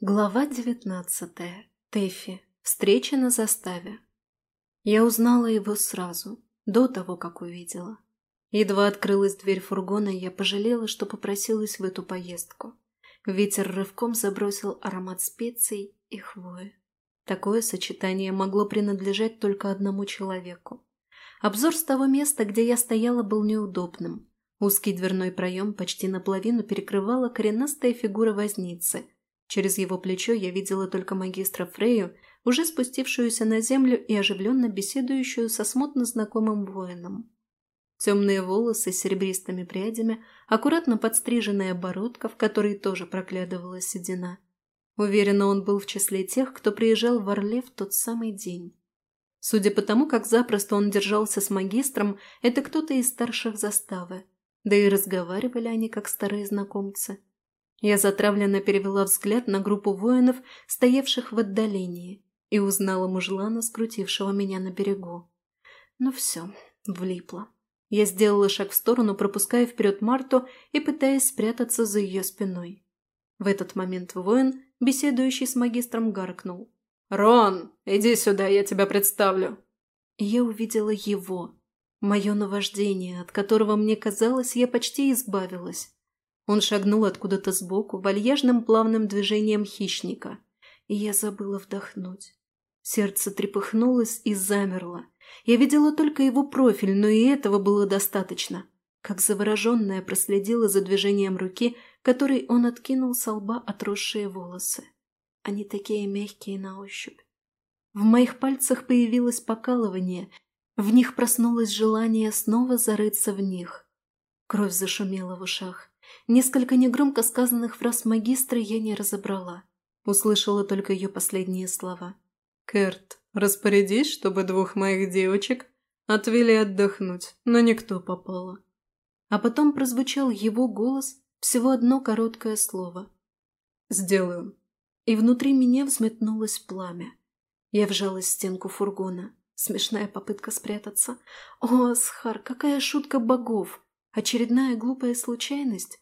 Глава девятнадцатая. Тэфи. Встреча на заставе. Я узнала его сразу, до того, как увидела. Едва открылась дверь фургона, я пожалела, что попросилась в эту поездку. Ветер рывком забросил аромат специй и хвои. Такое сочетание могло принадлежать только одному человеку. Обзор с того места, где я стояла, был неудобным. Узкий дверной проем почти наполовину перекрывала коренастая фигура возницы – Через его плечо я видела только магистра Фрею, уже спустившуюся на землю и оживленно беседующую со смутно знакомым воином. Темные волосы с серебристыми прядями, аккуратно подстриженная бородка, в которой тоже проглядывала седина. Уверена, он был в числе тех, кто приезжал в Орле в тот самый день. Судя по тому, как запросто он держался с магистром, это кто-то из старших заставы. Да и разговаривали они, как старые знакомцы. Я затравленно перевела взгляд на группу воинов, стоявших в отдалении, и узнала мужлана, скрутившего меня на берегу. Ну все, влипла. Я сделала шаг в сторону, пропуская вперед Марту и пытаясь спрятаться за ее спиной. В этот момент воин, беседующий с магистром, гаркнул. «Рон, иди сюда, я тебя представлю!» Я увидела его, мое наваждение, от которого, мне казалось, я почти избавилась. Он шагнул откуда-то сбоку, вальяжным плавным движением хищника, и я забыла вдохнуть. Сердце трепыхнулось и замерло. Я видела только его профиль, но и этого было достаточно. Как завороженная проследила за движением руки, которой он откинул со лба отросшие волосы. Они такие мягкие на ощупь. В моих пальцах появилось покалывание, в них проснулось желание снова зарыться в них. Кровь зашумела в ушах. Несколько негромко сказанных фраз магистра я не разобрала. Услышала только ее последние слова. «Кэрт, распорядись, чтобы двух моих девочек отвели отдохнуть, но никто попало». А потом прозвучал его голос, всего одно короткое слово. «Сделаю». И внутри меня взметнулось пламя. Я вжалась в стенку фургона. Смешная попытка спрятаться. О, Асхар, какая шутка богов! Очередная глупая случайность?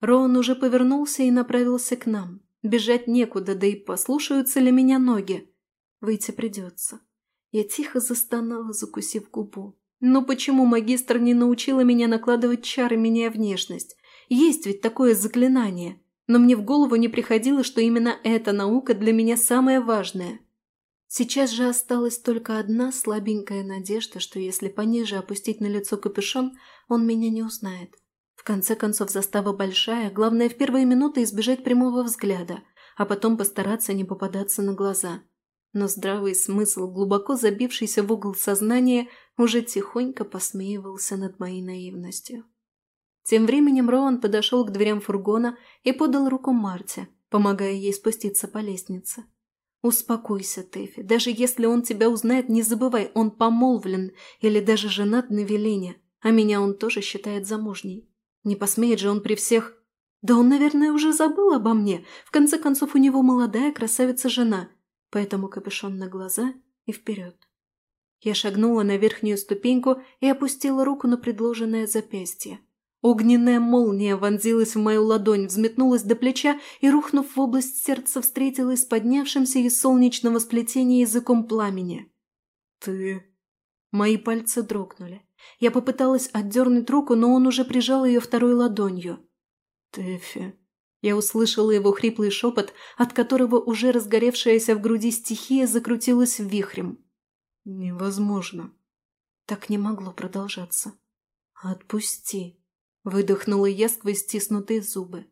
Роун уже повернулся и направился к нам. Бежать некуда, да и послушаются ли меня ноги. Выйти придется. Я тихо застонала, закусив губу. Но почему магистр не научила меня накладывать чары, меняя внешность? Есть ведь такое заклинание. Но мне в голову не приходило, что именно эта наука для меня самая важная. Сейчас же осталась только одна слабенькая надежда, что если пониже опустить на лицо капюшон, он меня не узнает. В конце концов, застава большая, главное в первые минуты избежать прямого взгляда, а потом постараться не попадаться на глаза. Но здравый смысл, глубоко забившийся в угол сознания, уже тихонько посмеивался над моей наивностью. Тем временем Роан подошел к дверям фургона и подал руку Марте, помогая ей спуститься по лестнице. «Успокойся, Тэфи. Даже если он тебя узнает, не забывай, он помолвлен или даже женат на Велине, а меня он тоже считает замужней. Не посмеет же он при всех... Да он, наверное, уже забыл обо мне. В конце концов, у него молодая красавица-жена. Поэтому капюшон на глаза и вперед. Я шагнула на верхнюю ступеньку и опустила руку на предложенное запястье. Огненная молния вонзилась в мою ладонь, взметнулась до плеча и, рухнув в область сердца, встретилась с поднявшимся из солнечного сплетения языком пламени. «Ты...» Мои пальцы дрогнули. Я попыталась отдернуть руку, но он уже прижал ее второй ладонью. «Тэфи». Я услышала его хриплый шепот, от которого уже разгоревшаяся в груди стихия закрутилась вихрем. «Невозможно». Так не могло продолжаться. «Отпусти», — выдохнула я сквозь стиснутые зубы.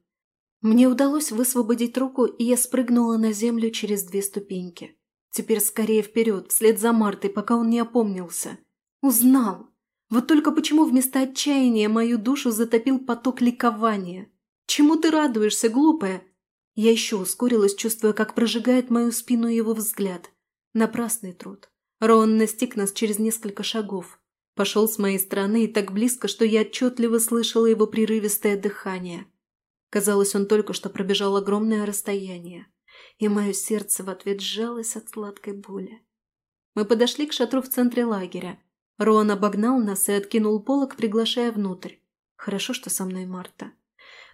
Мне удалось высвободить руку, и я спрыгнула на землю через две ступеньки. Теперь скорее вперед, вслед за Мартой, пока он не опомнился. Узнал. Вот только почему вместо отчаяния мою душу затопил поток ликования? Чему ты радуешься, глупая? Я еще ускорилась, чувствуя, как прожигает мою спину его взгляд. Напрасный труд. Роан настиг нас через несколько шагов. Пошел с моей стороны и так близко, что я отчетливо слышала его прерывистое дыхание. Казалось, он только что пробежал огромное расстояние, и мое сердце в ответ сжалось от сладкой боли. Мы подошли к шатру в центре лагеря, Роан обогнал нас и откинул полок, приглашая внутрь. Хорошо, что со мной Марта.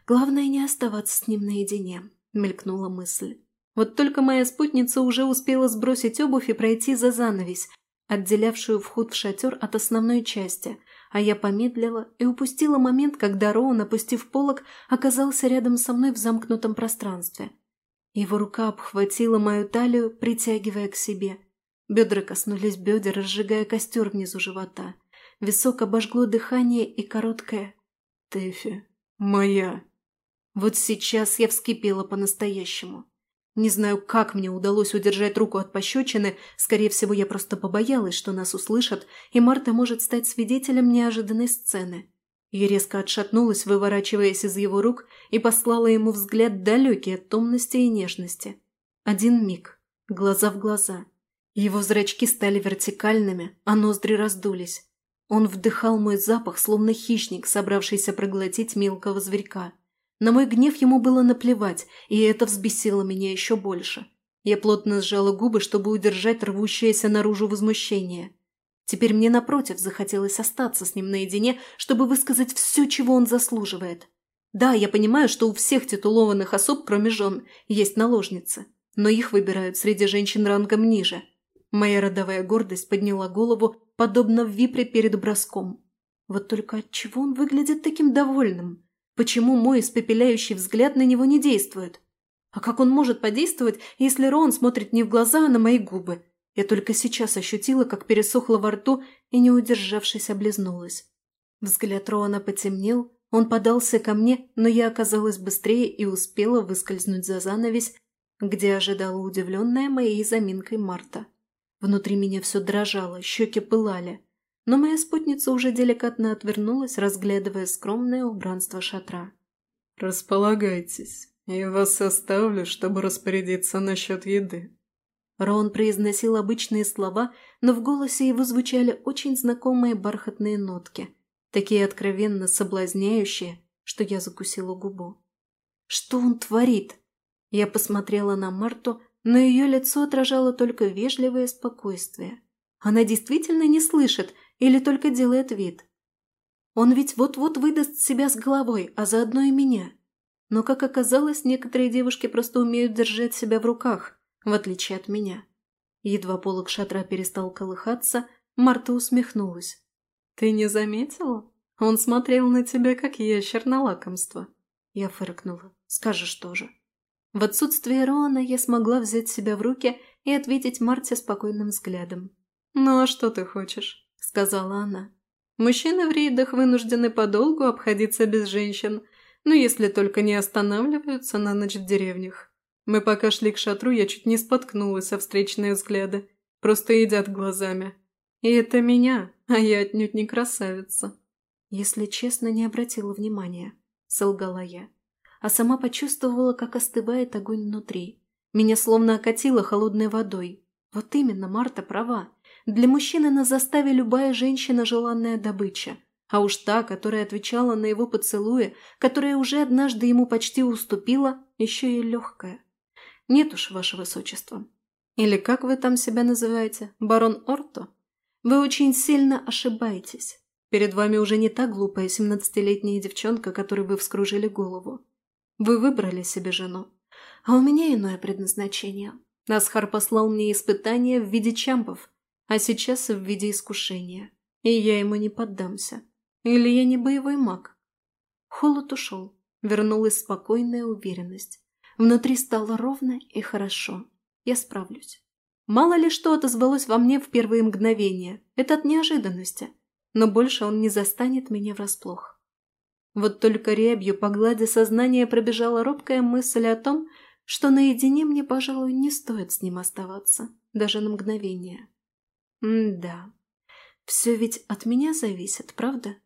Главное не оставаться с ним наедине, мелькнула мысль. Вот только моя спутница уже успела сбросить обувь и пройти за занавесь, отделявшую вход в шатер от основной части, а я помедлила и упустила момент, когда Роун, опустив полок, оказался рядом со мной в замкнутом пространстве. Его рука обхватила мою талию, притягивая к себе. Бедра коснулись бедер, разжигая костер внизу живота. Висок обожгло дыхание и короткое «Тэфи, моя». Вот сейчас я вскипела по-настоящему. Не знаю, как мне удалось удержать руку от пощечины, скорее всего, я просто побоялась, что нас услышат, и Марта может стать свидетелем неожиданной сцены. Я резко отшатнулась, выворачиваясь из его рук, и послала ему взгляд далекий от томности и нежности. Один миг. Глаза в глаза. Его зрачки стали вертикальными, а ноздри раздулись. Он вдыхал мой запах, словно хищник, собравшийся проглотить мелкого зверька. На мой гнев ему было наплевать, и это взбесило меня еще больше. Я плотно сжала губы, чтобы удержать рвущееся наружу возмущение. Теперь мне, напротив, захотелось остаться с ним наедине, чтобы высказать все, чего он заслуживает. Да, я понимаю, что у всех титулованных особ, кроме жен, есть наложницы, но их выбирают среди женщин рангом ниже. Моя родовая гордость подняла голову, подобно випре перед броском. Вот только отчего он выглядит таким довольным? Почему мой испепеляющий взгляд на него не действует? А как он может подействовать, если Рон смотрит не в глаза, а на мои губы? Я только сейчас ощутила, как пересохло во рту и, не удержавшись, облизнулась. Взгляд Роана потемнел, он подался ко мне, но я оказалась быстрее и успела выскользнуть за занавесь, где ожидала удивленная моей заминкой Марта. Внутри меня все дрожало, щеки пылали но моя спутница уже деликатно отвернулась, разглядывая скромное убранство шатра. «Располагайтесь, я вас оставлю, чтобы распорядиться насчет еды». Рон произносил обычные слова, но в голосе его звучали очень знакомые бархатные нотки, такие откровенно соблазняющие, что я закусила губу. «Что он творит?» Я посмотрела на Марту, но ее лицо отражало только вежливое спокойствие. Она действительно не слышит или только делает вид? Он ведь вот-вот выдаст себя с головой, а заодно и меня. Но, как оказалось, некоторые девушки просто умеют держать себя в руках, в отличие от меня. Едва полок шатра перестал колыхаться, Марта усмехнулась. «Ты не заметила? Он смотрел на тебя, как ящер на лакомство». Я фыркнула. «Скажешь тоже». В отсутствие Роана я смогла взять себя в руки и ответить Марте спокойным взглядом. «Ну а что ты хочешь? – сказала она. «Мужчины в рейдах вынуждены подолгу обходиться без женщин, но если только не останавливаются на ночь в деревнях. Мы пока шли к шатру, я чуть не споткнулась о встречные взгляды. Просто едят глазами. И это меня, а я отнюдь не красавица». «Если честно, не обратила внимания», – солгала я. А сама почувствовала, как остывает огонь внутри. Меня словно окатило холодной водой. Вот именно, Марта права. Для мужчины на заставе любая женщина – желанная добыча. А уж та, которая отвечала на его поцелуи, которая уже однажды ему почти уступила, еще и легкая. Нет уж, ваше высочество. Или как вы там себя называете, барон Орто? Вы очень сильно ошибаетесь. Перед вами уже не та глупая семнадцатилетняя девчонка, которой вы вскружили голову. Вы выбрали себе жену. А у меня иное предназначение. Асхар послал мне испытания в виде чампов – а сейчас в виде искушения. И я ему не поддамся. Или я не боевой маг? Холод ушел. Вернулась спокойная уверенность. Внутри стало ровно и хорошо. Я справлюсь. Мало ли что отозвалось во мне в первые мгновения. Это от неожиданности. Но больше он не застанет меня врасплох. Вот только рябью по глади сознания пробежала робкая мысль о том, что наедине мне, пожалуй, не стоит с ним оставаться, даже на мгновение. М-да. Все ведь от меня зависит, правда?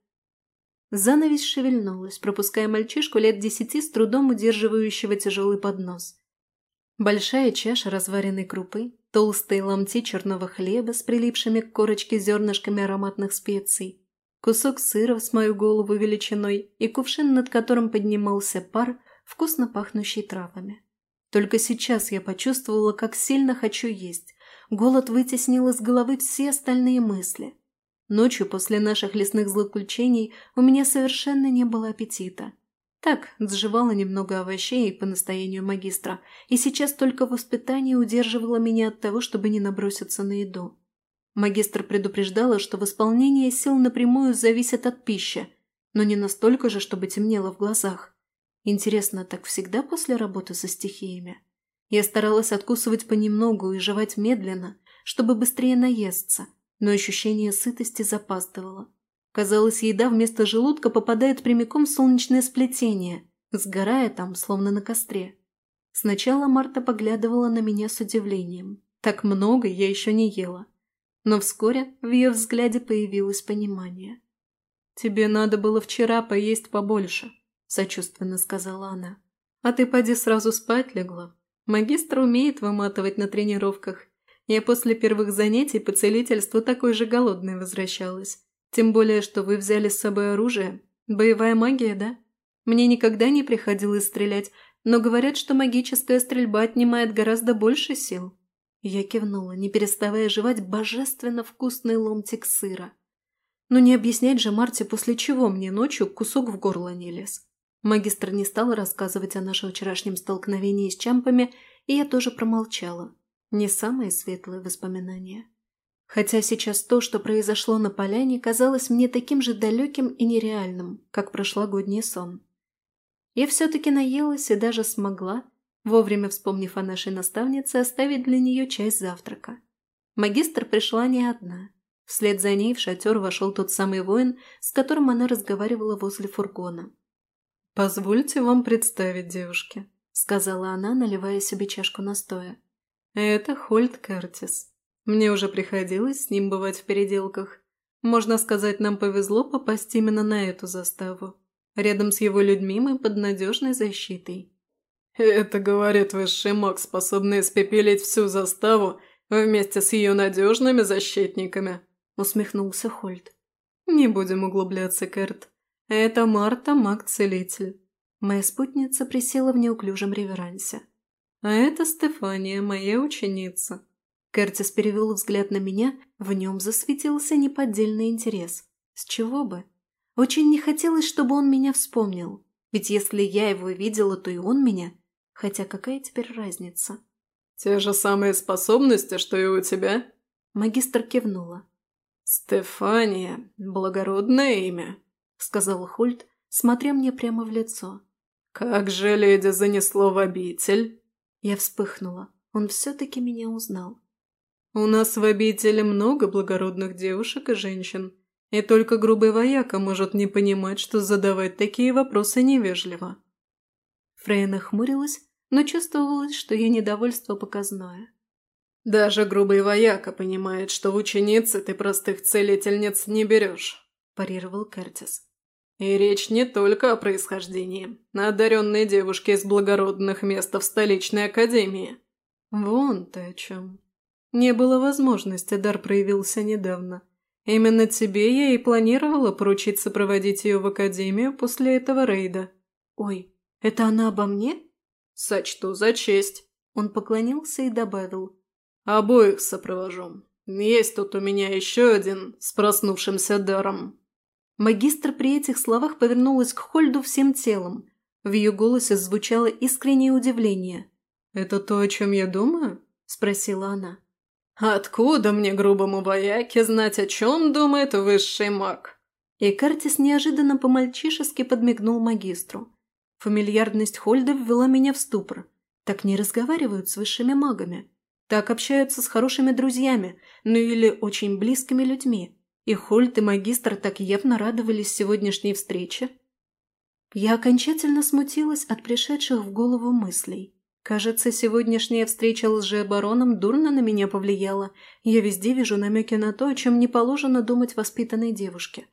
Занавесь шевельнулась, пропуская мальчишку лет десяти с трудом удерживающего тяжелый поднос. Большая чаша разваренной крупы, толстые ломти черного хлеба с прилипшими к корочке зернышками ароматных специй, кусок сыра с мою голову величиной и кувшин, над которым поднимался пар, вкусно пахнущий травами. Только сейчас я почувствовала, как сильно хочу есть, Голод вытеснил из головы все остальные мысли. Ночью после наших лесных злоключений у меня совершенно не было аппетита. Так, сживала немного овощей по настоянию магистра, и сейчас только воспитание удерживало меня от того, чтобы не наброситься на еду. Магистр предупреждала, что восполнение сил напрямую зависит от пищи, но не настолько же, чтобы темнело в глазах. Интересно, так всегда после работы со стихиями? Я старалась откусывать понемногу и жевать медленно, чтобы быстрее наесться, но ощущение сытости запаздывало. Казалось, еда вместо желудка попадает прямиком в солнечное сплетение, сгорая там, словно на костре. Сначала Марта поглядывала на меня с удивлением. Так много я еще не ела. Но вскоре в ее взгляде появилось понимание. «Тебе надо было вчера поесть побольше», – сочувственно сказала она. «А ты поди сразу спать легла. Магистр умеет выматывать на тренировках. Я после первых занятий по целительству такой же голодной возвращалась. Тем более, что вы взяли с собой оружие. Боевая магия, да? Мне никогда не приходилось стрелять, но говорят, что магическая стрельба отнимает гораздо больше сил». Я кивнула, не переставая жевать божественно вкусный ломтик сыра. Но не объяснять же Марте, после чего мне ночью кусок в горло не лез. Магистр не стал рассказывать о нашем вчерашнем столкновении с чампами, и я тоже промолчала. Не самые светлые воспоминания. Хотя сейчас то, что произошло на поляне, казалось мне таким же далеким и нереальным, как прошлогодний сон. Я все-таки наелась и даже смогла, вовремя вспомнив о нашей наставнице, оставить для нее часть завтрака. Магистр пришла не одна. Вслед за ней в шатер вошел тот самый воин, с которым она разговаривала возле фургона. «Позвольте вам представить девушки», — сказала она, наливая себе чашку настоя. «Это Хольт Кертис. Мне уже приходилось с ним бывать в переделках. Можно сказать, нам повезло попасть именно на эту заставу. Рядом с его людьми мы под надежной защитой». «Это, говорит высший маг, способный испепелить всю заставу вместе с ее надежными защитниками», – усмехнулся Хольт. «Не будем углубляться, Кэрт. Это Марта, маг-целитель». Моя спутница присела в неуклюжем реверансе. «А это Стефания, моя ученица». Кертис перевел взгляд на меня, в нем засветился неподдельный интерес. С чего бы? Очень не хотелось, чтобы он меня вспомнил. Ведь если я его видела, то и он меня. Хотя какая теперь разница? «Те же самые способности, что и у тебя?» Магистр кивнула. «Стефания – благородное имя», – сказал Хульт, смотря мне прямо в лицо. «Как же леди занесло в обитель?» Я вспыхнула. Он все-таки меня узнал. «У нас в обители много благородных девушек и женщин, и только грубый вояка может не понимать, что задавать такие вопросы невежливо». Фрейя нахмурилась, но чувствовалось, что ее недовольство показное. «Даже грубый вояка понимает, что в ученицы ты простых целительниц не берешь», – парировал Кертис. «И речь не только о происхождении. Одаренные девушки из благородных мест в столичной академии». «Вон ты о чем. Не было возможности, дар проявился недавно. Именно тебе я и планировала поручить сопроводить ее в академию после этого рейда». «Ой, это она обо мне?» «Сочту за честь». Он поклонился и добавил. Обоих сопровожу. Есть тут у меня еще один с проснувшимся даром». Магистр при этих словах повернулась к Хольду всем телом. В ее голосе звучало искреннее удивление. «Это то, о чем я думаю?» – спросила она. «Откуда мне, грубому вояке, знать, о чем думает высший маг?» И Картис неожиданно по-мальчишески подмигнул магистру. Фамильярность Хольда ввела меня в ступор. Так не разговаривают с высшими магами. Так общаются с хорошими друзьями, ну или очень близкими людьми. И Хольт и магистр так явно радовались сегодняшней встрече. Я окончательно смутилась от пришедших в голову мыслей. Кажется, сегодняшняя встреча с лжеобароном дурно на меня повлияла. Я везде вижу намеки на то, о чем не положено думать воспитанной девушке.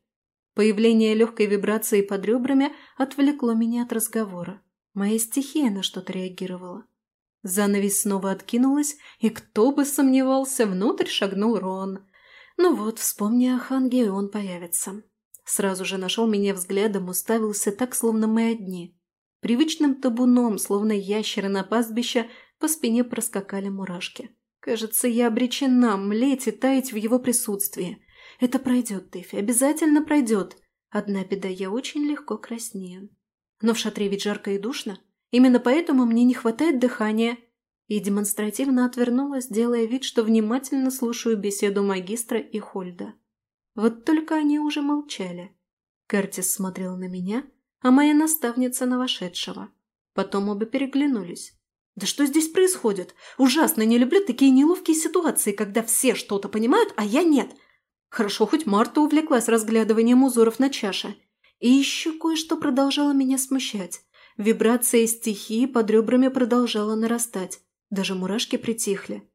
Появление легкой вибрации под ребрами отвлекло меня от разговора. Моя стихия на что-то реагировала. Занавес снова откинулась, и кто бы сомневался, внутрь шагнул Рон. Ну вот, вспомни о Ханге, и он появится. Сразу же нашел меня взглядом, уставился так, словно мы одни. Привычным табуном, словно ящеры на пастбище, по спине проскакали мурашки. Кажется, я обречена млеть и таять в его присутствии. Это пройдет, Тэфи, обязательно пройдет. Одна беда, я очень легко краснею. Но в шатре ведь жарко и душно. Именно поэтому мне не хватает дыхания. И демонстративно отвернулась, делая вид, что внимательно слушаю беседу магистра и Хольда. Вот только они уже молчали. Кертис смотрел на меня, а моя наставница на вошедшего. Потом оба переглянулись. «Да что здесь происходит? Ужасно не люблю такие неловкие ситуации, когда все что-то понимают, а я нет. Хорошо, хоть Марта увлеклась разглядыванием узоров на чаше. И еще кое-что продолжало меня смущать. Вибрация стихии под ребрами продолжала нарастать. Даже мурашки притихли.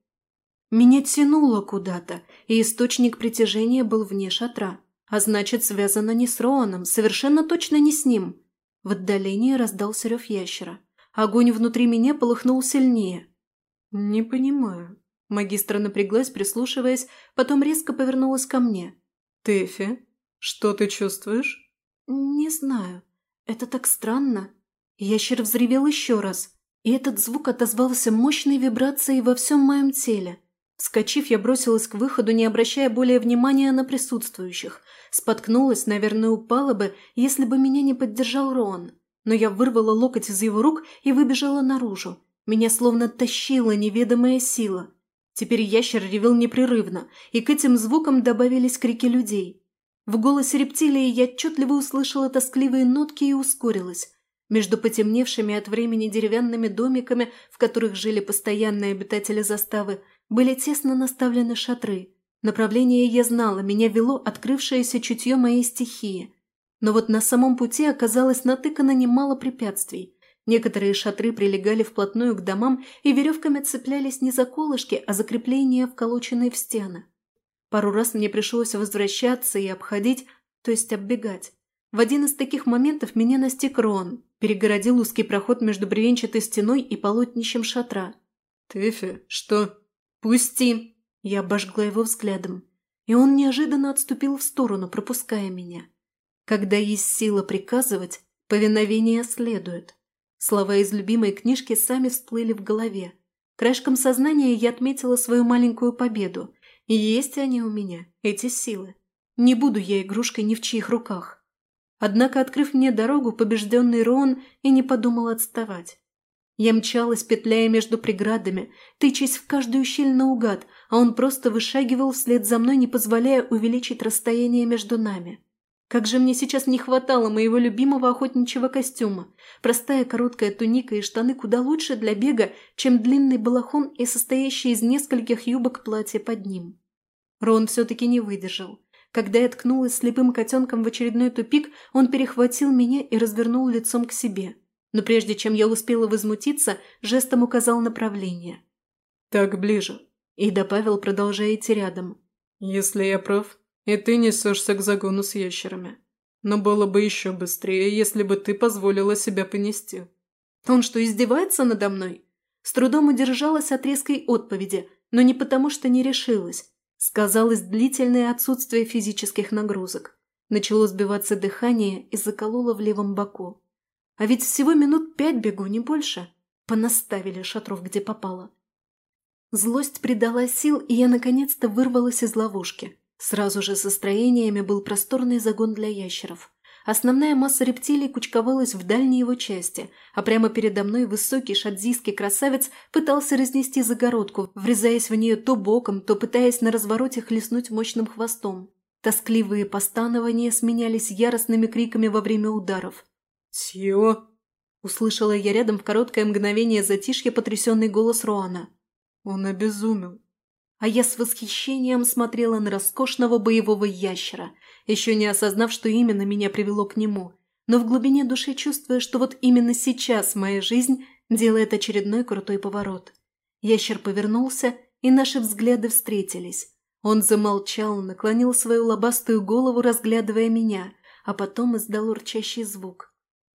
Меня тянуло куда-то, и источник притяжения был вне шатра. А значит, связано не с Роаном, совершенно точно не с ним. В отдалении раздался рев ящера. Огонь внутри меня полыхнул сильнее. «Не понимаю». Магистра напряглась, прислушиваясь, потом резко повернулась ко мне. «Тэфи, что ты чувствуешь?» «Не знаю. Это так странно. Ящер взревел еще раз, и этот звук отозвался мощной вибрацией во всем моем теле. Вскочив, я бросилась к выходу, не обращая более внимания на присутствующих. Споткнулась, наверное, упала бы, если бы меня не поддержал Рон. Но я вырвала локоть из его рук и выбежала наружу. Меня словно тащила неведомая сила. Теперь ящер ревел непрерывно, и к этим звукам добавились крики людей. В голосе рептилии я отчетливо услышала тоскливые нотки и ускорилась. Между потемневшими от времени деревянными домиками, в которых жили постоянные обитатели заставы, были тесно наставлены шатры. Направление я знала, меня вело открывшееся чутье моей стихии. Но вот на самом пути оказалось натыкано немало препятствий. Некоторые шатры прилегали вплотную к домам и веревками цеплялись не за колышки, а за крепления, вколоченные в стены. Пару раз мне пришлось возвращаться и обходить, то есть оббегать. В один из таких моментов меня настиг Рон, перегородил узкий проход между бревенчатой стеной и полотнищем шатра. «Тэфи, что?» «Пусти!» Я обожгла его взглядом, и он неожиданно отступил в сторону, пропуская меня. Когда есть сила приказывать, повиновение следует. Слова из любимой книжки сами всплыли в голове. Краешком сознания я отметила свою маленькую победу. Есть они у меня, эти силы. Не буду я игрушкой ни в чьих руках. Однако, открыв мне дорогу, побежденный Рон и не подумал отставать. Я мчалась, петляя между преградами, тычась в каждую щель наугад, а он просто вышагивал вслед за мной, не позволяя увеличить расстояние между нами. Как же мне сейчас не хватало моего любимого охотничьего костюма. Простая короткая туника и штаны куда лучше для бега, чем длинный балахон и состоящий из нескольких юбок платье под ним. Рон все-таки не выдержал. Когда я ткнулась слепым котенком в очередной тупик, он перехватил меня и развернул лицом к себе. Но прежде чем я успела возмутиться, жестом указал направление. «Так ближе», и добавил, продолжая идти рядом. «Если я прав, и ты несешься к загону с ящерами. Но было бы еще быстрее, если бы ты позволила себя понести». «Он что, издевается надо мной?» С трудом удержалась от резкой отповеди, но не потому, что не решилась. Сказалось длительное отсутствие физических нагрузок. Начало сбиваться дыхание и закололо в левом боку. А ведь всего минут пять бегу, не больше. Понаставили шатров, где попало. Злость придала сил, и я наконец-то вырвалась из ловушки. Сразу же со строениями был просторный загон для ящеров. Основная масса рептилий кучковалась в дальней его части, а прямо передо мной высокий шадзийский красавец пытался разнести загородку, врезаясь в нее то боком, то пытаясь на развороте хлестнуть мощным хвостом. Тоскливые постанования сменялись яростными криками во время ударов. «Тьё!» – услышала я рядом в короткое мгновение затишья потрясенный голос Роана. «Он обезумел!» А я с восхищением смотрела на роскошного боевого ящера – еще не осознав, что именно меня привело к нему, но в глубине души чувствуя, что вот именно сейчас моя жизнь делает очередной крутой поворот. Ящер повернулся, и наши взгляды встретились. Он замолчал, наклонил свою лобастую голову, разглядывая меня, а потом издал урчащий звук.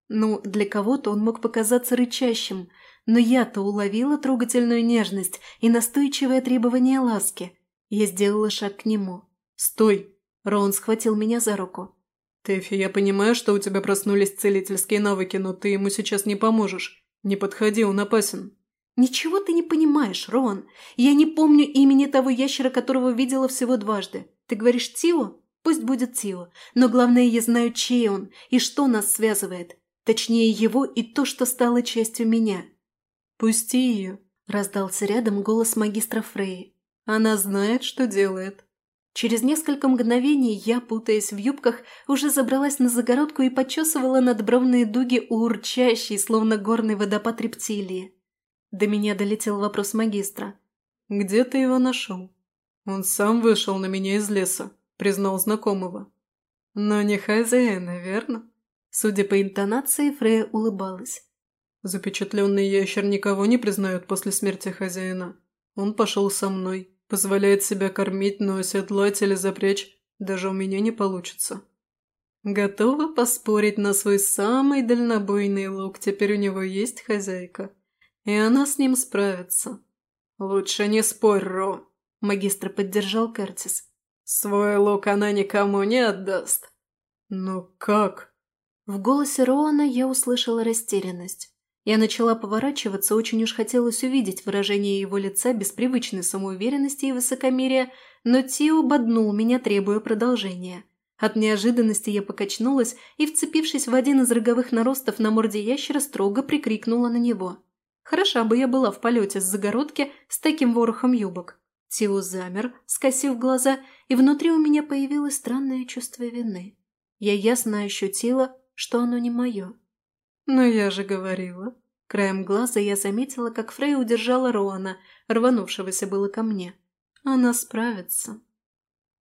Ну, для кого-то он мог показаться рычащим, но я-то уловила трогательную нежность и настойчивое требование ласки. Я сделала шаг к нему. «Стой!» Роун схватил меня за руку. «Тэфи, я понимаю, что у тебя проснулись целительские навыки, но ты ему сейчас не поможешь. Не подходи, он опасен». «Ничего ты не понимаешь, Рон. Я не помню имени того ящера, которого видела всего дважды. Ты говоришь Тио? Пусть будет Тио. Но главное, я знаю, чей он и что нас связывает. Точнее, его и то, что стало частью меня. «Пусти ее», – раздался рядом голос магистра Фреи. «Она знает, что делает». Через несколько мгновений я, путаясь в юбках, уже забралась на загородку и почесывала надбровные дуги у урчащей, словно горный водопад рептилии. До меня долетел вопрос магистра. «Где ты его нашел?» «Он сам вышел на меня из леса», – признал знакомого. «Но не хозяина, верно?» Судя по интонации, Фрея улыбалась. Запечатленный ящер никого не признает после смерти хозяина. Он пошел со мной, позволяет себя кормить, но оседлать или запрячь даже у меня не получится. Готова поспорить на свой самый дальнобойный лук, теперь у него есть хозяйка, и она с ним справится. Лучше не спорь, Ро, магистр поддержал Кертис. Свой лук она никому не отдаст. Но как? В голосе Роана я услышала растерянность. Я начала поворачиваться, очень уж хотелось увидеть выражение его лица без привычной самоуверенности и высокомерия, но Тио боднул меня, требуя продолжения. От неожиданности я покачнулась и, вцепившись в один из роговых наростов на морде ящера, строго прикрикнула на него. Хороша бы я была в полете с загородки с таким ворохом юбок. Тио замер, скосив глаза, и внутри у меня появилось странное чувство вины. Я ясно ощутила, что оно не мое. «Но я же говорила». Краем глаза я заметила, как Фрей удержала Роана, рванувшегося было ко мне. «Она справится».